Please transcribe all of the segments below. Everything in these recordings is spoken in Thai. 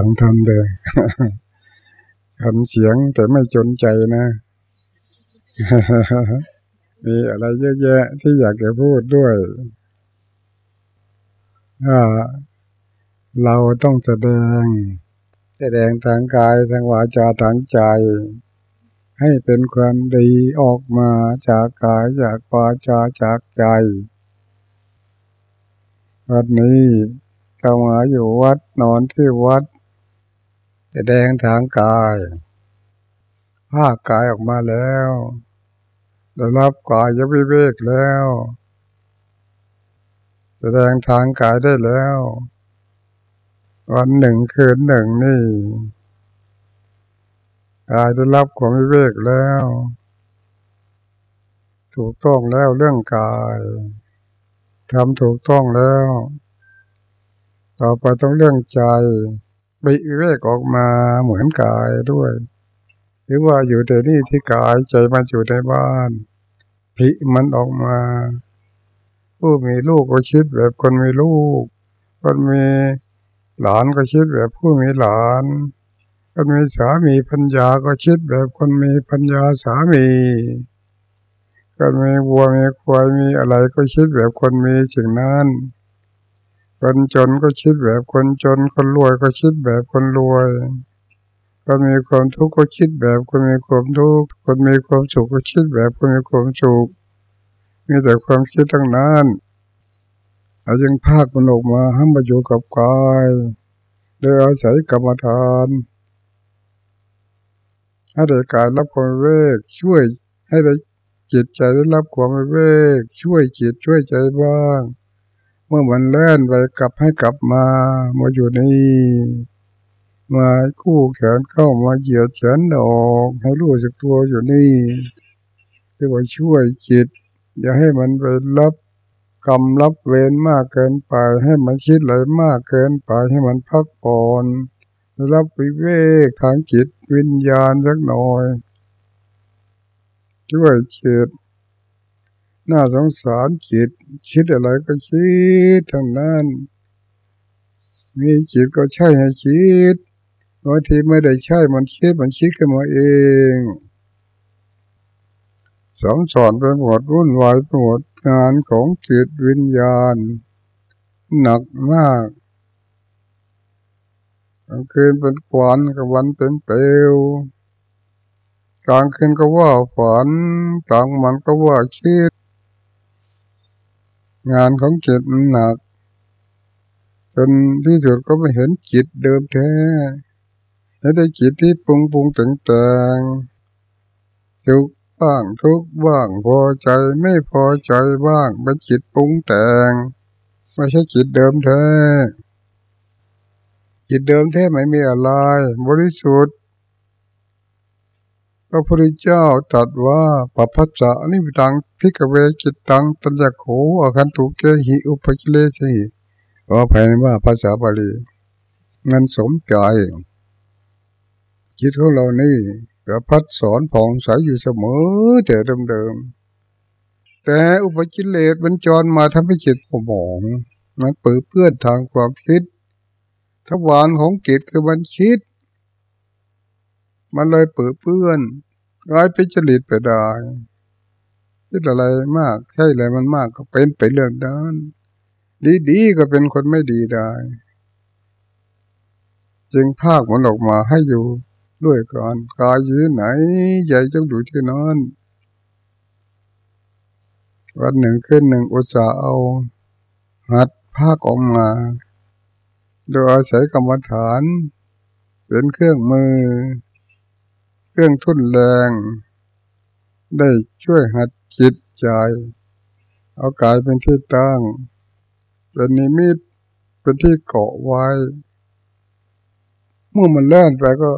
ฟังทำเลยทำเสียงแต่ไม่จนใจนะ มีอะไรเยอะแยะที่อยากจะพูดด้วยเราต้องแสดง แสดงทางกายทางวาจาทางใจ ให้เป็นความดีออกมาจากกายจากวาจาจากใจ วันนี้เรามาอยู่วัดนอนที่วัด แสดงทางกายภาคกายออกมาแล้วได้รับกายยวิเวกแล้ว แสดงทางกายได้แล้ว วันหนึ่งคืนหนึ่งนี่กายได้รับความวิเวกแล้ว ถูกต้องแล้วเรื่องกายทำถูกต้องแล้ว ต่อไปต้องเรื่องใจ บิเวกออกมาเหมือนกายด้วย หรือว่าอยู่แต่นี่ที่กายใจมันอยู่ในบ้านพิมันออกมา ผู้มีลูกก็คิดแบบคนมีลูก คนมีหลานก็คิดแบบผู้มีหลาน คนมีสามีพัญญาก็คิดแบบคนมีพัญญาสามีคนมีวัวมีควายมีอะไรก็คิดแบบคนมีสิ่งนั้น คนจนก็คิดแบบคนจน คนรวยก็คิดแบบคนรวย คนมีความทุกข์ก็คิดแบบคนมีความทุกข์ คนมีความสุขก็คิดแบบคนมีความสุข มีแต่ความคิดทั้งนั้นเราจึงภาคมันออกมาให้มาอยู่กับกายโดยอาศัยกรรมฐานให้ได้กายรับความเวกช่วยให้ได้จิตใจได้รับความเวกช่วยจิตช่วยใจบ้าง เมื่อมันเล่นไปกลับให้กลับมา มาอยู่นี่มาคู่แขนเข้ามาเหยียดแขนออกให้รู้สึกตัวอยู่นี่ที่ว่าช่วยจิต อย่าให้มันไปรับกรรมรับเวรมากเกินไป ให้มันคิดอะไรมากเกินไปให้มันพักผ่อนรับวิเวกทางจิตวิญญาณสักหน่อย ช่วยจิต น่าสงสารจิต คิดอะไรก็คิดทั้งนั้น มีจิตก็ใช่ให้คิดบางทีไม่ได้ใช่มันคิดมันคิดขึ้นมาเองสองสอนไปหมดวุ่นวายไปหมดงานของจิตวิญญาณ หนักมากกลางคืนเป็นควันกลางวันเป็นเปลวกลางคืนก็ว่าฝันกลางวันก็ว่าคิด งานของจิตมันหนัก จนที่สุดก็ไม่เห็นจิตเดิมแท้ไม่ได้จิตที่ปรุงปรุงแต่งแต่งสุขบ้างทุกบ้างพอใจไม่พอใจบ้างเป็นจิตปรุงแต่งไม่ใช่จิตเดิมแท้จิตเดิมแท้ไม่มีอะไร บริสุทธิ์ พระพุทธเจ้าตรัสว่าปัพพจะนิพตังพิกเวจิตตังตัญญโขอาคันตุเกหิอุปกิเลสีก็แปลว่าภาษาบาลีมันสมใจจิตของเรานี่ก็พัดสอนผ่องใสอยู่เสมอแต่เดิมๆแต่อุปกิเลสมันจรมาทำให้จิตหมองมันเปื้อเพื่อนทางความคิดทวารของจิตคือมันคิด มันเลยเปื้อเปื้อน กลายเป็นจริตไปได้คิดอะไรมากใช่อะไรมันมากก็เป็นไปเรื่องนั้น ดีๆก็เป็นคนไม่ดีได้ จึงภาคมันออกมาให้อยู่ด้วยกันกายอยู่ไหนใหญ่จงอยู่ที่นั้นวันหนึ่งขึ้นหนึ่งอุตสาเอา หัดภาคออกมา โดยอาศัยกรรมฐาน เป็นเครื่องมือ เครื่องทุนแรง ได้ช่วยหัดจิตใจ เอากายเป็นที่ตั้ง เป็นนิมิตเป็นที่เกาะไว้ เมื่อมันเลื่อนไปก็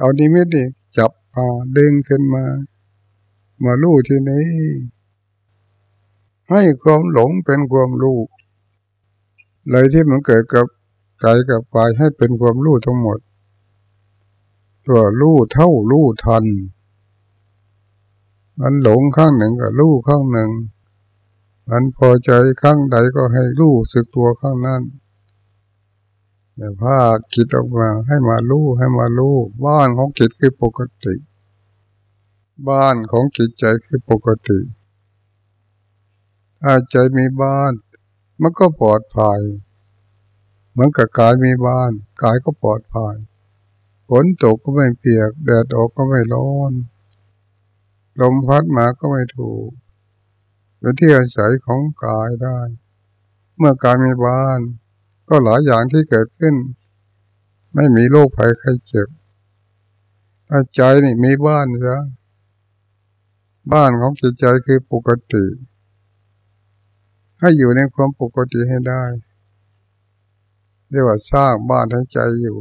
เอานิมิตนี่จับมาดึงขึ้นมา มาลู่ที่นี้ ให้ความหลงเป็นความรู้เลยที่มันเกิดกับกายกับกายให้เป็นความรู้ทั้งหมด ตัวรู้เท่ารู้ทัน มันหลงข้างหนึ่งก็รู้ข้างหนึ่ง มันพอใจข้างใดก็ให้รู้สึกตัวข้างนั้นแต่ภาคคิดออกมาให้มารู้ให้มารู้บ้านของจิตคือปกติ บ้านของจิตใจคือปกติถ้าใจมีบ้าน มันก็ปลอดภัยเหมือนกับกายมีบ้าน กายก็ปลอดภัย นตกก็ไม่เปียก แดดออกก็ไม่ร้อน ลมพัดมาก็ไม่ถูกเป็นที่อาศัยของกายได้ เมื่อกายมีบ้าน ก็หลายอย่างที่เกิดขึ้น ไม่มีโรคภัยไข้เจ็บถ้าใจนี่มีบ้านซะบ้านของจิตใจคือปกติ ให้อยู่ในความปกติให้ได้เรียกว่าสร้างบ้านให้ใจอยู่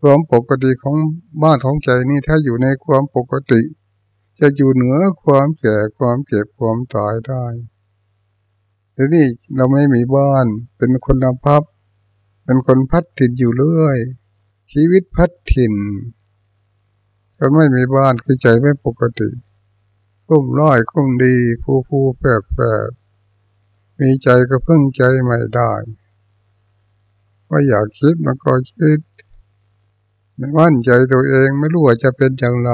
ความปกติของบ้านของใจนี่ถ้าอยู่ในความปกติ จะอยู่เหนือความแก่ความเจ็บความตายได้ทีนี้เราไม่มีบ้านเป็นคนนพับ เป็นคนพัดถิ่นอยู่เรื่อย ชีวิตพัดถิ่นก็ไม่มีบ้านคือใจไม่ปกติกุ้มร้อยกุ้มดีผู้ผู้แปบแปบมีใจก็เพึ่งใจไม่ได้ว่าอยากคิดมันก็คิด ไม่มั่นใจตัวเองไม่รู้ว่าจะเป็นอย่างไร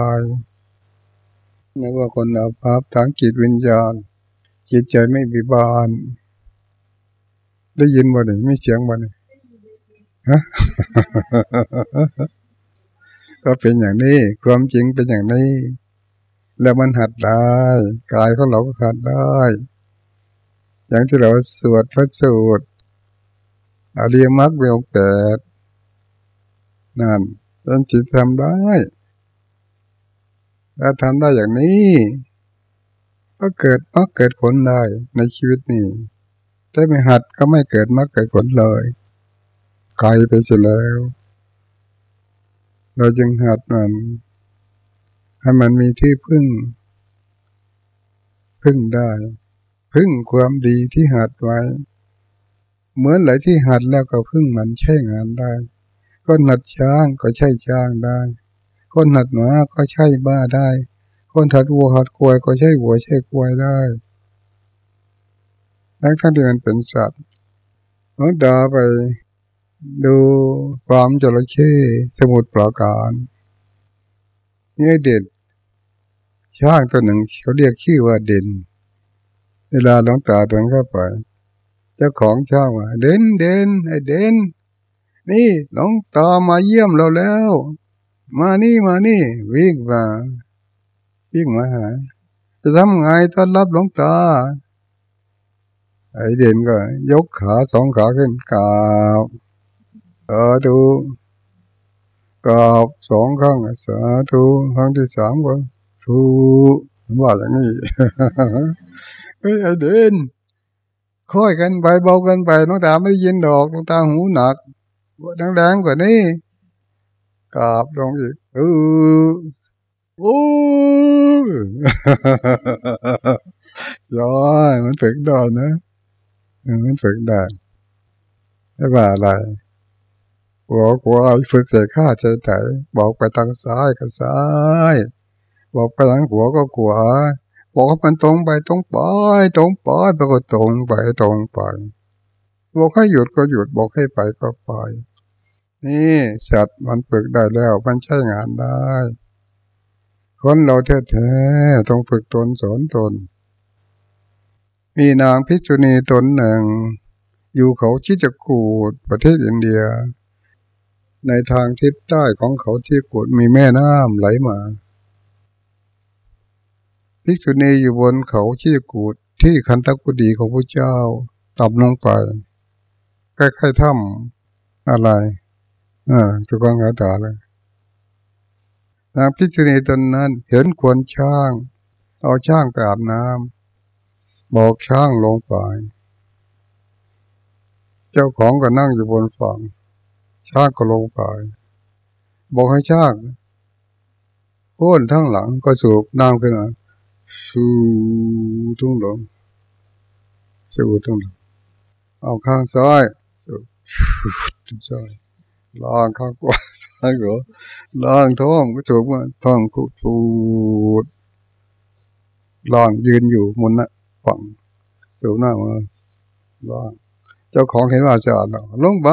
ไม่ว่าคนอาภัพทางจิตวิญญาณ จิตใจไม่บีบาน ได้ยินบ่เนี่ยไม่เสียงบ่เนี่ยฮะก็เป็นอย่างนี้ ความจริงเป็นอย่างนี้ แล้วมันหัดได้กายของเราก็หัดได้ อย่างที่เราสวดพระสูตรอริยมรรคเวลแปดนั่น เป็นจิตทำได้ถ้าทำได้อย่างนี้ ก็เกิดมรรคเกิดผลได้ในชีวิตนี้ถ้าไม่หัดก็ไม่เกิดมรรคเกิดผลเลยไกลไปเสียแล้ว เราจึงหัดมัน ให้มันมีที่พึ่ง พึ่งได้ พึ่งความดีที่หัดไว้ เหมือนไหลที่หัดแล้วก็พึ่งมันใช้งานได้ คนหัดช้างก็ใช้ช้างได้ คนหัดหมาก็ใช้บ้าได้ คนหัดวัวหัดควายก็ใช้วัวใช้ควายได้ทั้งทั้งที่มันเป็นสัตว์เมื่อดาไปดูความจระเข้สมุดปราการนี่เด่นช้างตัวหนึ่งเขาเรียกชื่อว่าเด่น เวลาหลวงตาเดินเข้าไป เจ้าของช่างว่า เด่นเด่นไอเด่น นี่หลวงตามาเยี่ยมเราแล้ว มานี่มานี่ วิ่งมาวิ่งมาหา จะทำไงต้อนรับหลวงตา ไอเด่นก็ ยกขาสองขาขึ้นกราบเออดูกราบสองครั้งสาธุครั้งที่สามก็ทูว่าอย่างนี้เฮ้ยไอเดินค่อยกันไปเบากันไปน้องตาไม่ได้ยินดอกน้องตาหูหนัก ดังๆกว่านี้กราบลงอีกเออโอ้ยอยมันฝึกได้นะมันฝึกได้ไม่ว่าอะไรหัวหัวฝึกใส่ข้าใจไหนบอกไปทางซ้ายก็ซ้ายบอกไปทางหัวก็ขวาบอกมันตรงไปตรงไปตรงไปไปก็ตรงไปตรงไปบอกให้หยุดก็หยุดบอกให้ไปก็ไป นี่สัตว์มันฝึกได้แล้ว มันใช้งานได้ คนเราแท้ๆต้องฝึกตนสอนตน มีนางพิจุณีตนหนึ่ง อยู่เขาชิจกูดประเทศอินเดีย ในทางทิศใต้ของเขาที่กูดมีแม่น้ำไหลมาภิกษุณีอยู่บนเขาชี้กูดที่คันตะกุดีของพระเจ้าต่ำลงไปใกล้ๆถ้ำอะไร อ่าสุกองขาตาเลยนางภิกษุณีตนนั้น เห็นควรช่าง เอาช่างไปอาบน้ำบอกช่างลงไป เจ้าของก็นั่งอยู่บนฝั่ง ช่างก็ลงไป บอกให้ช่างโค่นทั้งหลังก็สูบน้ำขึ้นมาสูทุ่งลงสูทุ่งลงเอาข้างซ้ายสูซ้าย ล่างข้างขวาซ้ายก็ล่างท้องก็สูบมาท้องขุดฟูดล่างยืนอยู่มุนนะฝั่งสูบหน้ามาล่างเจ้าของเห็นว่าจะอ่านลงไป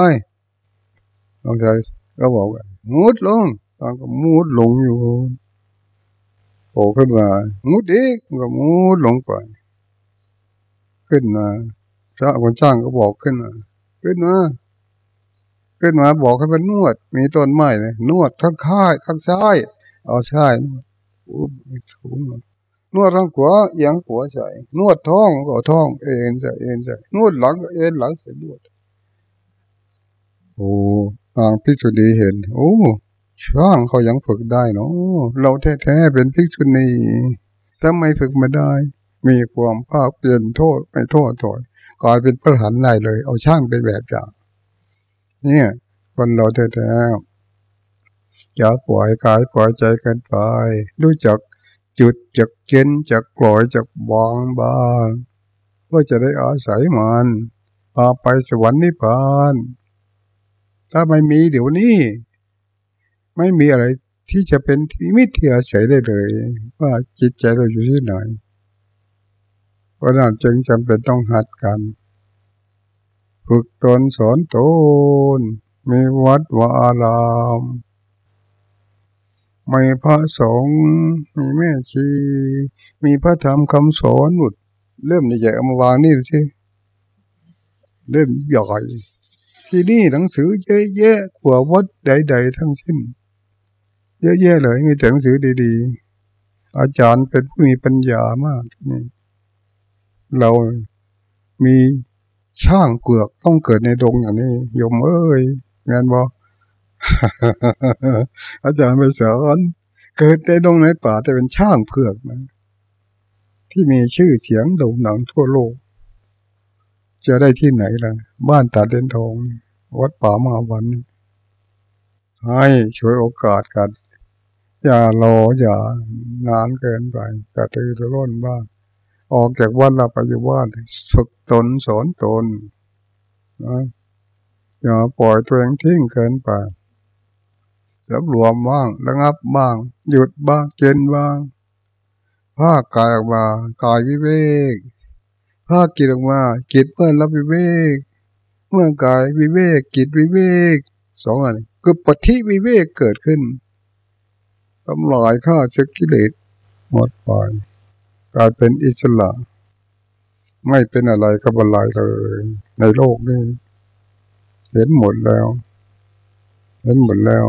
น้องใชายก็บอกว่ามุดลงตอนก็มุดลงอยู่โผล่ขึ้นมามุดอีกก็มุดลงไปขึ้นมาจ้าคนจ้างก็บอกขึ้นมาขึ้นมา ขึ้นมาบอกให้เป็นนวด มีต้นไม้เลยนวดข้างข้ายข้างซ้ายเอาใช่นวดนวดทางขวาเอียงขวาใส่นวดท้องก็ท้อง เอ็นใส่เอ็นใส่นวดหลังก็เอ็นหลังใส่นวดโอ้ทางพิสุดีเห็น โอ้ช่างเขายังฝึกได้เนาะเราแท้ๆเป็นพิษุณีทำไมฝึกมาได้ มีความภาคเปลี่ยนโทษไม่โทษถอยกลายเป็นพระหันได้เลย เอาช่างเป็นแบบอย่าง เนี่ยคนเราแท้ๆอย่าปล่อยกายปล่อยใจกันไป รู้จักจุดจักเกณฑ์จักปล่อยจักบางบางว่าจะได้อาศัยมันพาไปสวรรค์นิพพานถ้าไม่มีเดี๋ยวนี้ ไม่มีอะไรที่จะเป็นที่มิที่อาศัยได้เลย ว่าจิตใจเราอยู่ที่ไหนเพราะนั้นจึงจำเป็นต้องหัดกัน ฝึกตนสอนตนมีวัดวาอารามมีพระสงฆ์มีแม่ชี มีพระธรรมคำสอนหมดเริ่มใหญ่เอามาวางนี่ดูสิเริ่มใหญ่ที่นี่หนังสือเยอะแยะกว่าวัดใดๆทั้งสิ้น เยอะแยะเลยมีแต่หนังสือดีๆ อาจารย์เป็นผู้มีปัญญามากนี่เรามี ช่างเกือกต้องเกิดในดงอย่างนี้ยมเอ้ยงานบอกอาจารย์ไปสอนเกิดในดงในป่าแต่เป็นช่างเผือกนะ ที่มีชื่อเสียงโด่งดังทั่วโลก จะได้ที่ไหนล่ะ บ้านตาเด่นทอง วัดป่ามาวัน ให้ช่วยโอกาสกัน อย่ารออย่านานเกินไปกระตือรือร้นบ้าง ออกจากวัดเราไปอยู่บ้านฝึกตนสอนตนนะอย่าปล่อยตัวเองทิ้งเกินไปสำรวมบ้างระงับบ้าง หยุดบ้างเกณฑ์บ้างภาคกายออกมากายวิเวกภาคกิจออกมากิจเมื่อรับวิเวก เมื่อกายวิเวกกิจวิเวกสองอันคือปฏิวิเวกเกิดขึ้นทำลายข้าศึกกิเลสหมดไป กลายเป็นอิสระ ไม่เป็นอะไรกับอะไรเลย ในโลกนี้ เห็นหมดแล้ว เห็นหมดแล้ว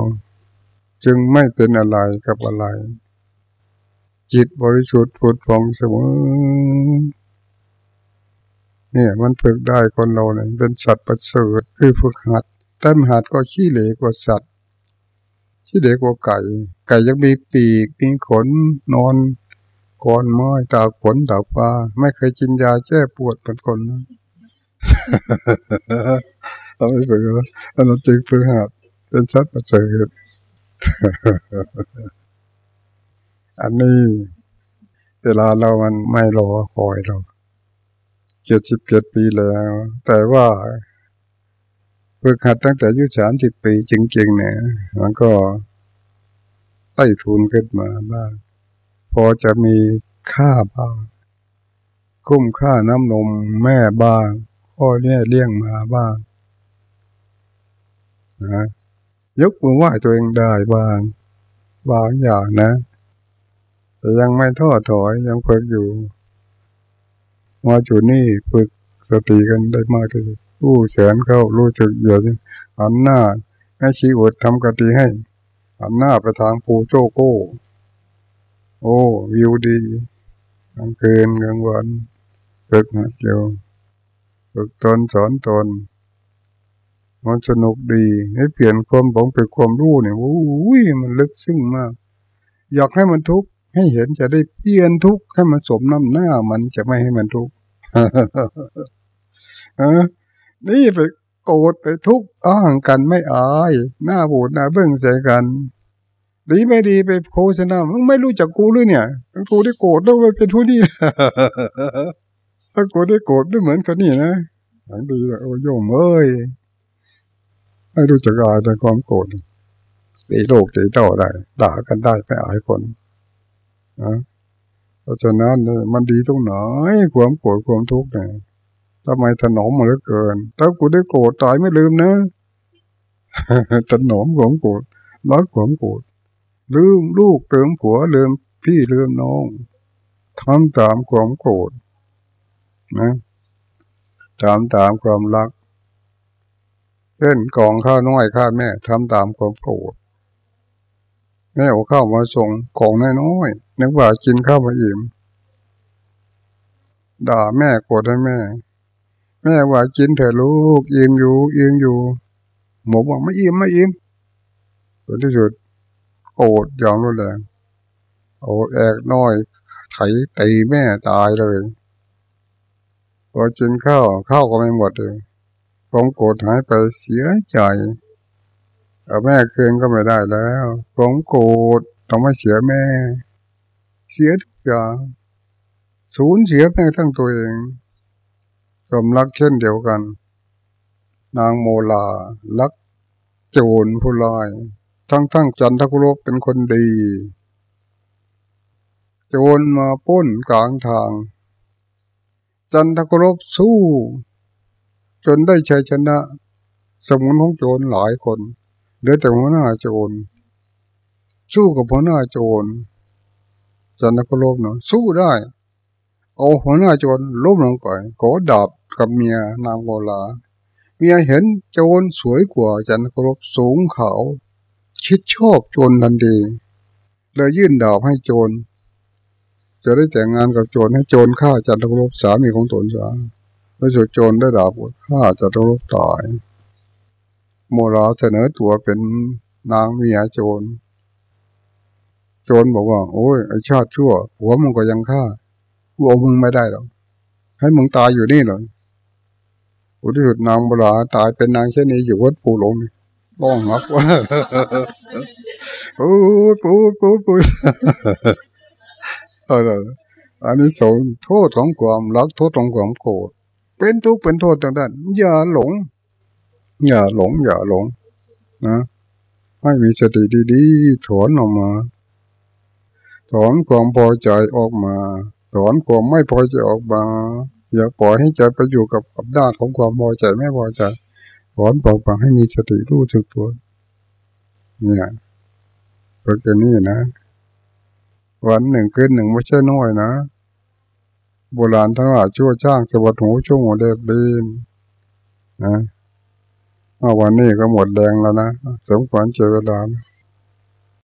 จึงไม่เป็นอะไรกับอะไร จิตบริสุทธิ์ผุดฟองเสมอเนี่ยมันฝึกได้คนเราเนี่ยเป็นสัตว์ประเสริฐคือฝึกหัดแต่หัดก็ขี้เหลกว่าสัตว์ขี้เหลกว่าไก่ ไก่ยังมีปีกมีขนนอน กอนไม้ตากขนตากปลาไม่เคยกินยาแก้ปวดเป็นคนนะเราไม่ฝึกเราจึงฝึกหัดเป็นสัตว์ประเสริฐอันนี้ เวลาเรามันไม่รอคอยเราเจ็ดสิบเจ็ดปีแล้ว แต่ว่าฝึกหัดตั้งแต่อายุสามสิบปีจริงๆเนี่ยมันก็ไต่ทุนขึ้นมาบ้าง พอจะมีค่าบ้าง คุ้มค่าน้ำนมแม่บ้างพ่อเนี่ยเลี้ยงมาบ้างนะยกมือไหว้ตัวเองได้บ้างบางอย่างนะแต่ยังไม่ท้อถอยยังฝึกอยู่มาจุดนี้ฝึกสติกันได้มากที่สุดรู้แขนเข้ารู้สึกเหยอะหันหน้าให้ชีอดทำกติให้หันหน้าไปทางปูโจโก้ โอ้วิวดีกลางคืนกลางวันฝึกหัดอยู่ฝึกตนสอนตนมันสนุกดีให้เปลี่ยนความบองเป็นความรู้เนี่ยโอ้ยมันลึกซึ้งมาก อยากให้มันทุกข์ให้เห็นจะได้เปลี่ยนทุกข์ให้มันสมน้ำหน้ามันจะไม่ให้มันทุกข์นี่ไปโกรธไปทุกข์อ้างกันไม่อาย หน้าบูดหน้าเบื้องใส่กัน ดีไม่ดีไปโฆษณามึงไม่รู้จักกูเลยเนี่ยกูได้โกรธแล้วไปเป็นผู้นี้ถ้ากูได้โกรธไม่เหมือนคนนี้นะหลังดีเลยโอ้ยมเอ้ยไม่รู้จักอายแต่ความโกรธตีโลกตีเต่าได้ ด่ากันได้ไม่อายคนนะเพราะฉะนั้นเนี่ยมันดีตรงไหนความโกรธความทุกข์เนี่ยทำไมถนอมมาเหลือเกิน ถ้ากูได้โกรธตายไม่ลืมนะถนอมความโกรธรักความโกรธ ลืมลูกลืมผัวลืมพี่ลืมน้องทำตามความโกรธนะทำตามความรักเช่นกองข้าวน้อยข้าแม่ทำตามความโกรธแม่เอาข้าวมาส่งของน้อยๆนึกว่ากินข้าวมาอิ่มด่าแม่โกรธให้แม่ แม่ว่ากินเถอะลูกอิ่มอยู่อิ่มอยู่หมูบอกไม่อิ่มไม่อิ่มผลที่สุด โกรธอย่างรุนแรงโอ้แอกน้อยไถตีแม่ตายเลยพอกินข้าวข้าวก็ไม่หมดเลยความโกรธหายไปเสียใจเอาแม่คืนก็ไม่ได้แล้วความโกรธต้องไม่เสียแม่ เสียทุกอย่างสูญเสียแม่ทั้งตัวเองความรักเช่นเดียวกัน นางโมลา รักโจรผู้ลาย ทั้งทั้งจันทกุลบเป็นคนดี โจรมาป้นกลางทาง จันทกุลบสู้ จนได้ชัยชนะ สมุนของโจรหลายคนเหลือแต่หัวหน้าโจร สู้กับหัวหน้าโจร จันทกุลบเนาะสู้ได้เอาหัวหน้าโจรล้มลงไปขอดาบกับเมียนางโมลาเมียเห็นโจรสวยกว่าจันทกุลบสูงเขา ชิดชอบโจรทันทีเลยยื่นดาบให้โจร จะได้แต่งงานกับโจรให้โจรฆ่าจันทกุลบสามีของตนซะแล้วสุดโจรได้ดาบฆ่าจันทกุลบตายโมลาเสนอตัวเป็นนางเมียโจร โจรบอกว่า โอ้ยไอชาติชั่ว หัวมึงก็ยังฆ่ากูเอามึงไม่ได้หรอกให้มึงตายอยู่นี่เลยอุทิศนางโบราตายเป็นนางเช่นนี้อยู่วัดปูหลง ร้องหักว่าปูปูปูปูเอออันนี้สงโทษของความรักโทษของความโกรธเป็นทุกข์เป็นโทษต่างด้านอย่าหลง อย่าหลง อย่าหลง นะให้มีสติดีๆถอนออกมาถอนความพอใจออกมาถอนความไม่พอใจออกมา อย่าปล่อยให้ใจไปอยู่กับกับด้านของความพอใจไม่พอใจ ถอนปล่อยให้มีสติรู้สึกตัว เนี่ยเพราะจะนี่นะ วันหนึ่งคืนหนึ่งไม่ใช่น้อยนะโบราณทั้งหลายชั่วจ้างสวัสดหูช่วงหัวเด็บดินนะวันนี้ก็หมดแรงแล้วนะ สมควรเจอเวลานะ